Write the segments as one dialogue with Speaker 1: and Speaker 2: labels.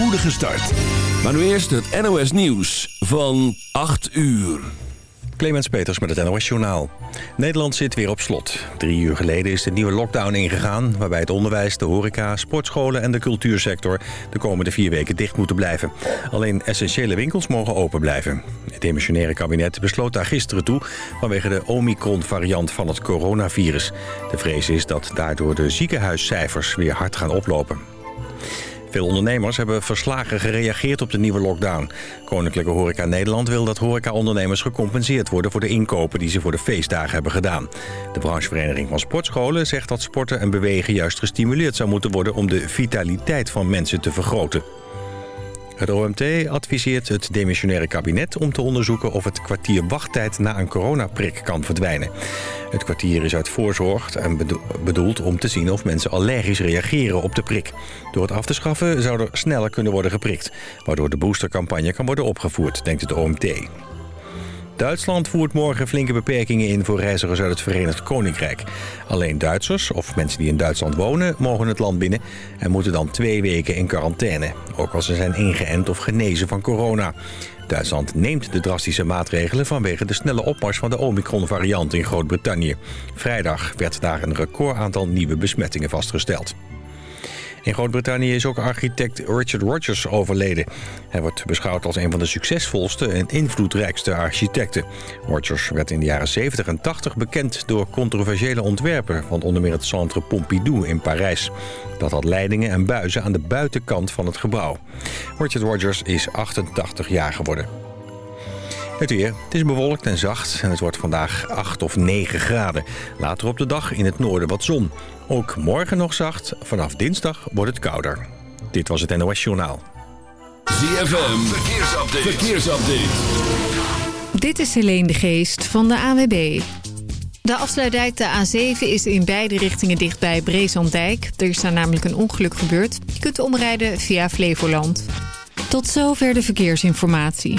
Speaker 1: spoedige start. Maar nu eerst het NOS Nieuws van 8 uur.
Speaker 2: Clemens Peters met het NOS Journaal. Nederland zit weer op slot. Drie uur geleden is de nieuwe lockdown ingegaan... waarbij het onderwijs, de horeca, sportscholen en de cultuursector... de komende vier weken dicht moeten blijven. Alleen essentiële winkels mogen open blijven. Het demissionaire kabinet besloot daar gisteren toe... vanwege de Omicron-variant van het coronavirus. De vrees is dat daardoor de ziekenhuiscijfers weer hard gaan oplopen. Veel ondernemers hebben verslagen gereageerd op de nieuwe lockdown. Koninklijke Horeca Nederland wil dat horecaondernemers gecompenseerd worden... voor de inkopen die ze voor de feestdagen hebben gedaan. De branchevereniging van sportscholen zegt dat sporten en bewegen... juist gestimuleerd zou moeten worden om de vitaliteit van mensen te vergroten. Het OMT adviseert het demissionaire kabinet om te onderzoeken of het kwartier wachttijd na een coronaprik kan verdwijnen. Het kwartier is uit voorzorg en bedoeld om te zien of mensen allergisch reageren op de prik. Door het af te schaffen zou er sneller kunnen worden geprikt, waardoor de boostercampagne kan worden opgevoerd, denkt het OMT. Duitsland voert morgen flinke beperkingen in voor reizigers uit het Verenigd Koninkrijk. Alleen Duitsers of mensen die in Duitsland wonen mogen het land binnen... en moeten dan twee weken in quarantaine. Ook als ze zijn ingeënt of genezen van corona. Duitsland neemt de drastische maatregelen vanwege de snelle opmars van de Omicron-variant in Groot-Brittannië. Vrijdag werd daar een record aantal nieuwe besmettingen vastgesteld. In Groot-Brittannië is ook architect Richard Rogers overleden. Hij wordt beschouwd als een van de succesvolste en invloedrijkste architecten. Rogers werd in de jaren 70 en 80 bekend door controversiële ontwerpen... van onder meer het Centre Pompidou in Parijs. Dat had leidingen en buizen aan de buitenkant van het gebouw. Richard Rogers is 88 jaar geworden. Het weer. Het is bewolkt en zacht en het wordt vandaag 8 of 9 graden. Later op de dag in het noorden wat zon. Ook morgen nog zacht. Vanaf dinsdag wordt het kouder. Dit was het NOS Journaal.
Speaker 1: ZFM. Verkeersupdate. Verkeersupdate.
Speaker 3: Dit is Helene de Geest van de AWB. De afsluitdijk de A7 is in beide richtingen dicht bij Breeslanddijk. Er is daar namelijk een ongeluk gebeurd. Je kunt omrijden via Flevoland. Tot zover de verkeersinformatie.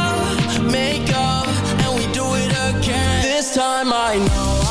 Speaker 4: make up, and we do it again. This
Speaker 5: time I know.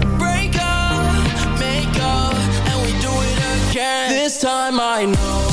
Speaker 5: This time I know,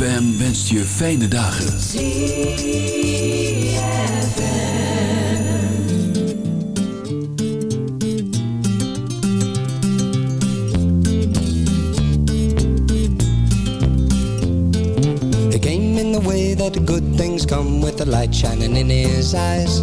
Speaker 1: ZFM wenst je fijne dagen.
Speaker 6: He came in the way that good things come with the light shining in his eyes.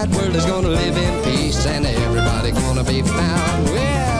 Speaker 6: wide world is gonna live in peace and everybody gonna be found. Well,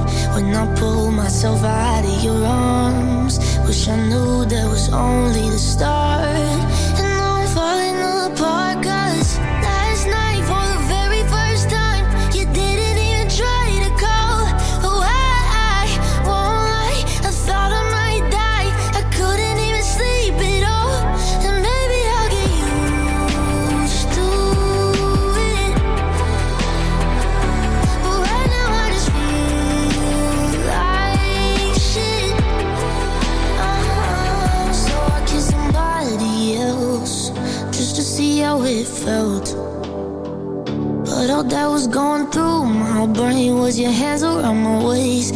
Speaker 7: when I pull myself out of your arms. Wish I knew that was only the start. That was going through my brain was your hands around my waist.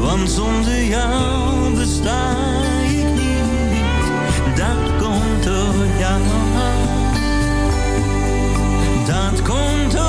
Speaker 8: Want zonder jou besta ik niet. Dat komt door jou. Dat komt door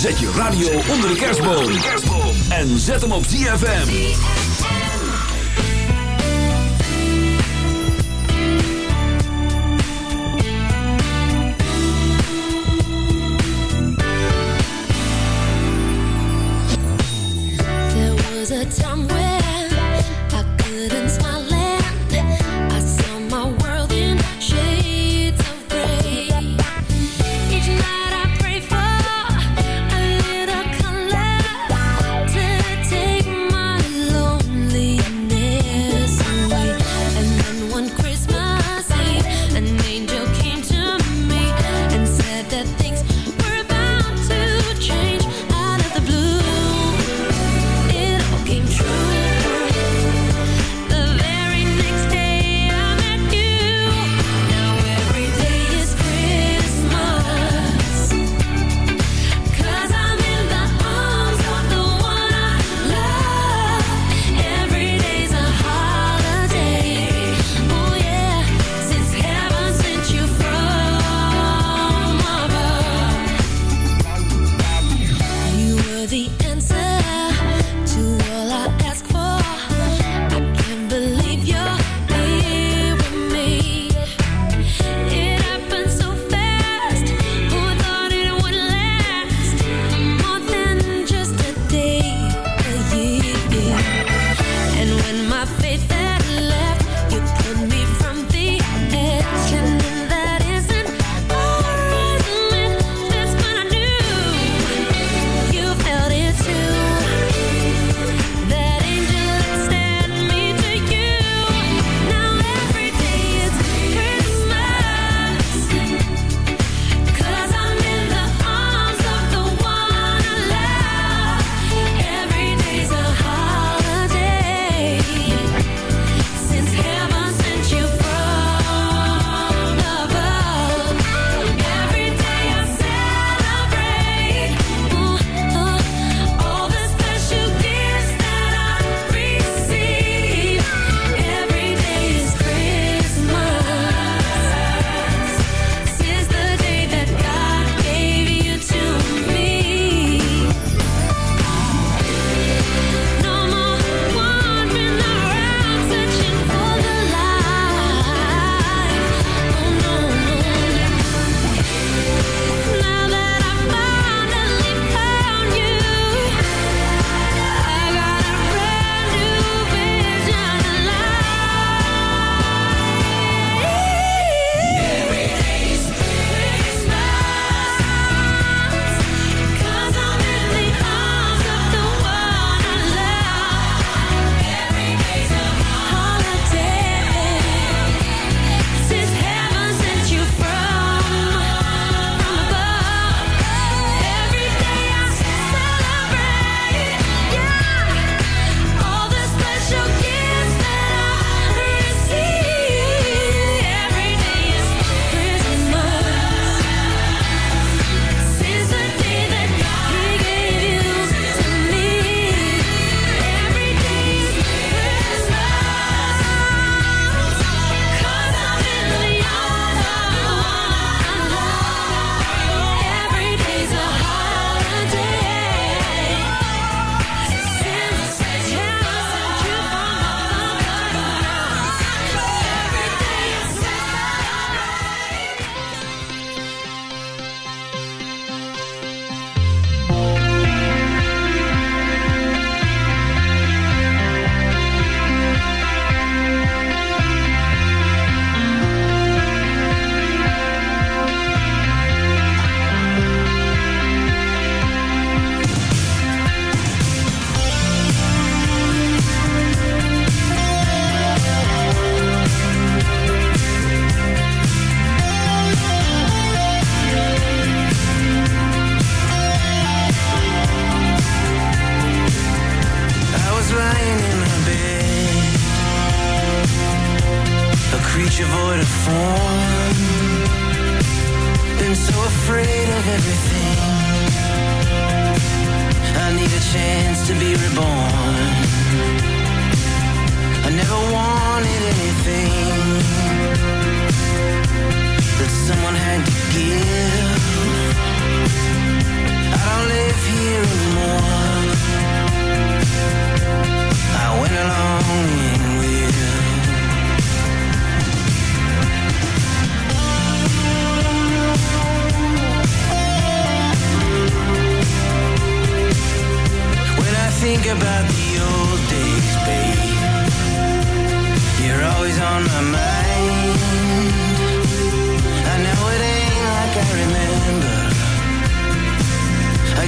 Speaker 8: Zet je radio
Speaker 1: onder de kerstboom. En zet hem op ZFM.
Speaker 7: There was a time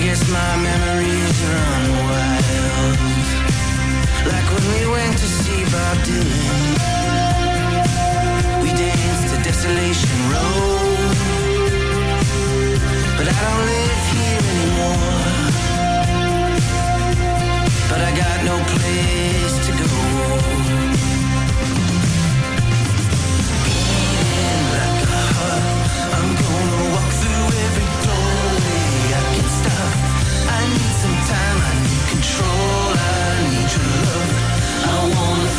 Speaker 9: guess my memories run wild. Like when we went to see Bob Dylan. We danced to Desolation Row. But I don't live here anymore. But I got no place to go.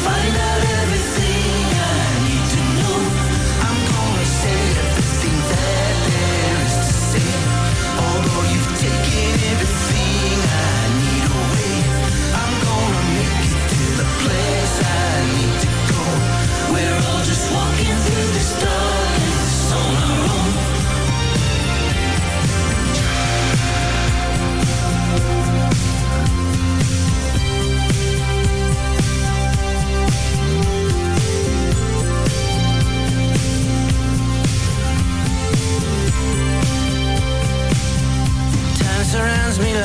Speaker 9: Find out.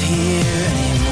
Speaker 9: here anymore.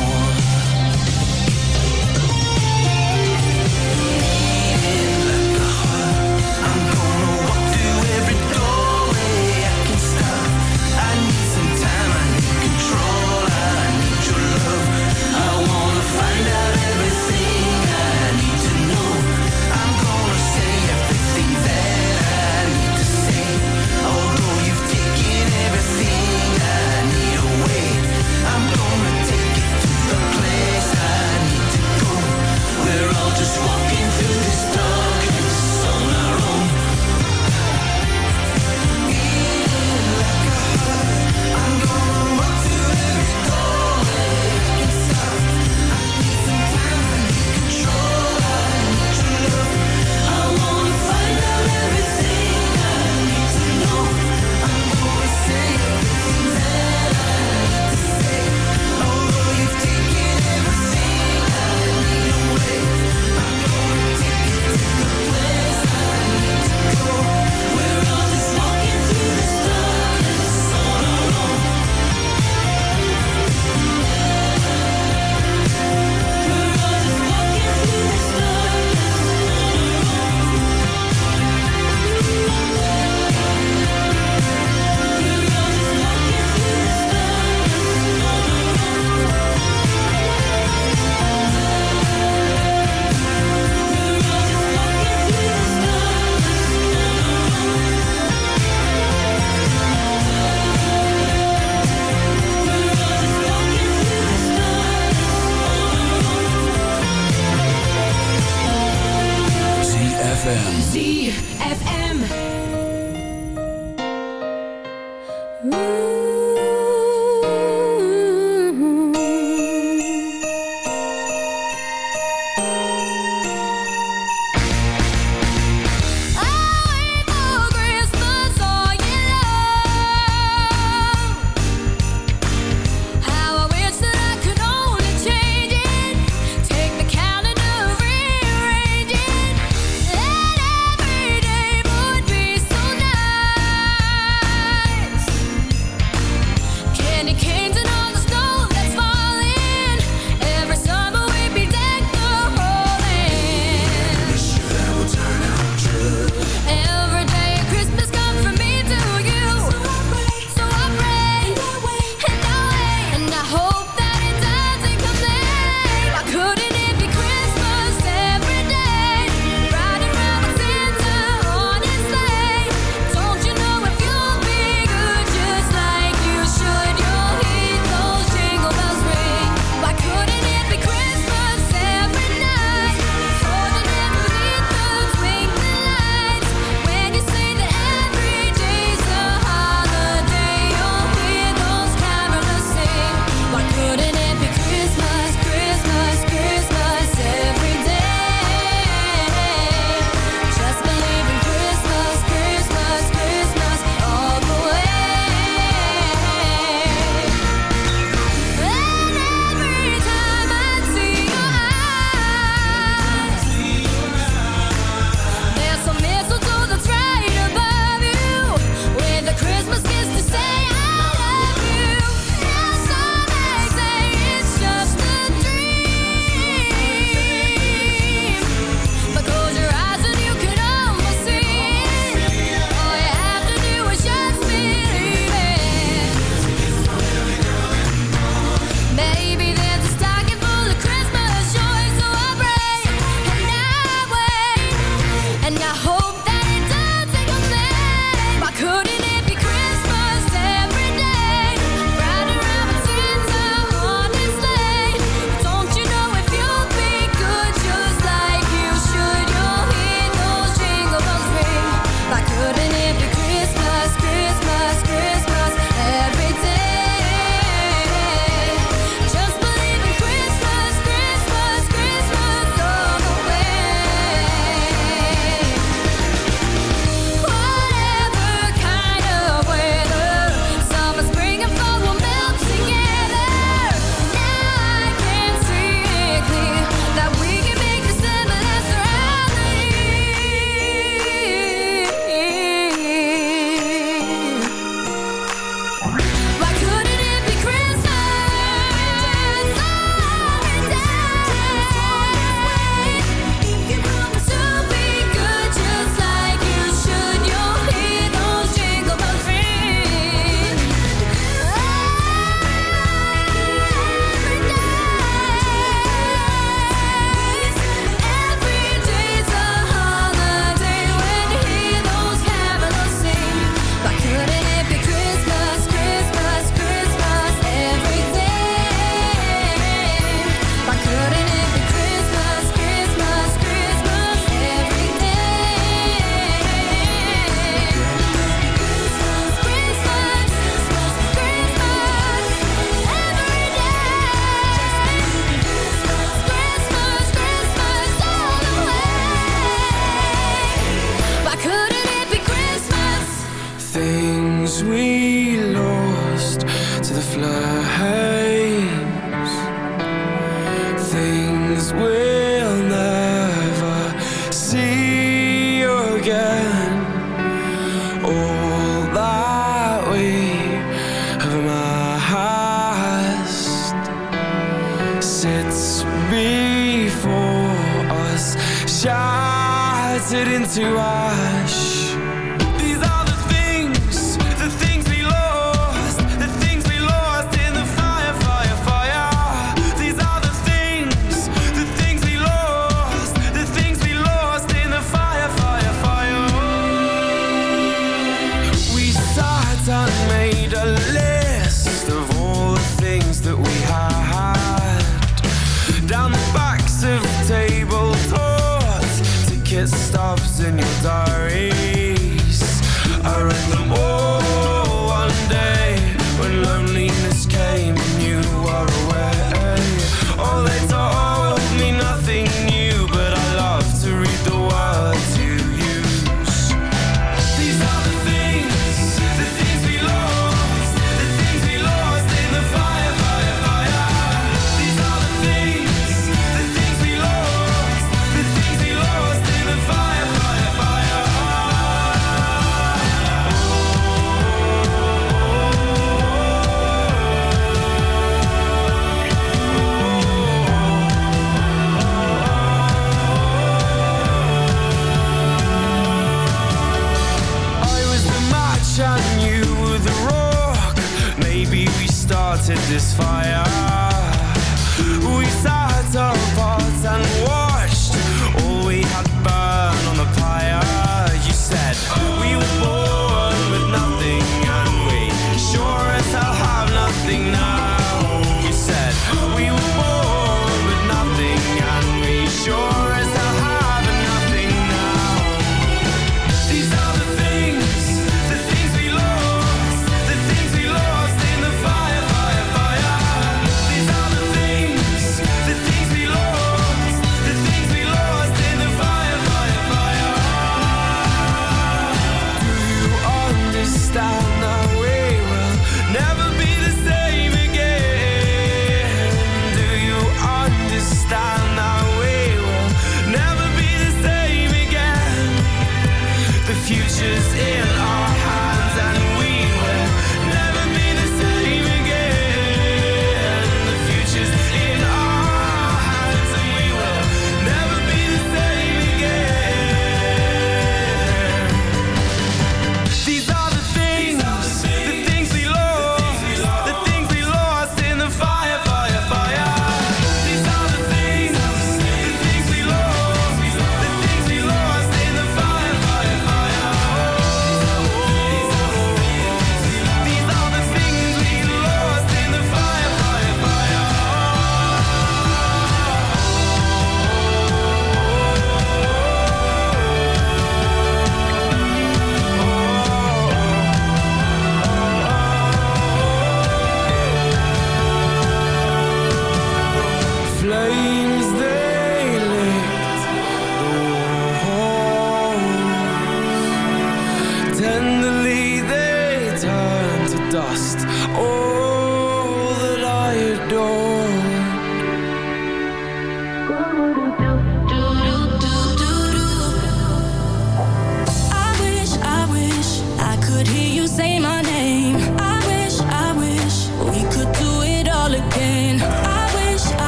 Speaker 9: This
Speaker 10: fire.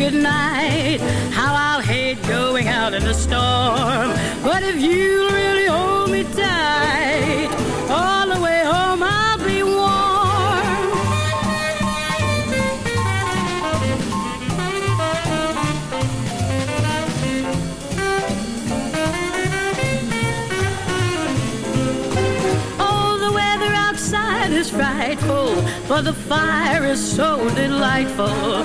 Speaker 11: Kiss goodnight, how I'll hate going out in the storm. But if you really hold me tight, all the way home I'll be warm. Oh, the weather outside is frightful, but the fire is so delightful.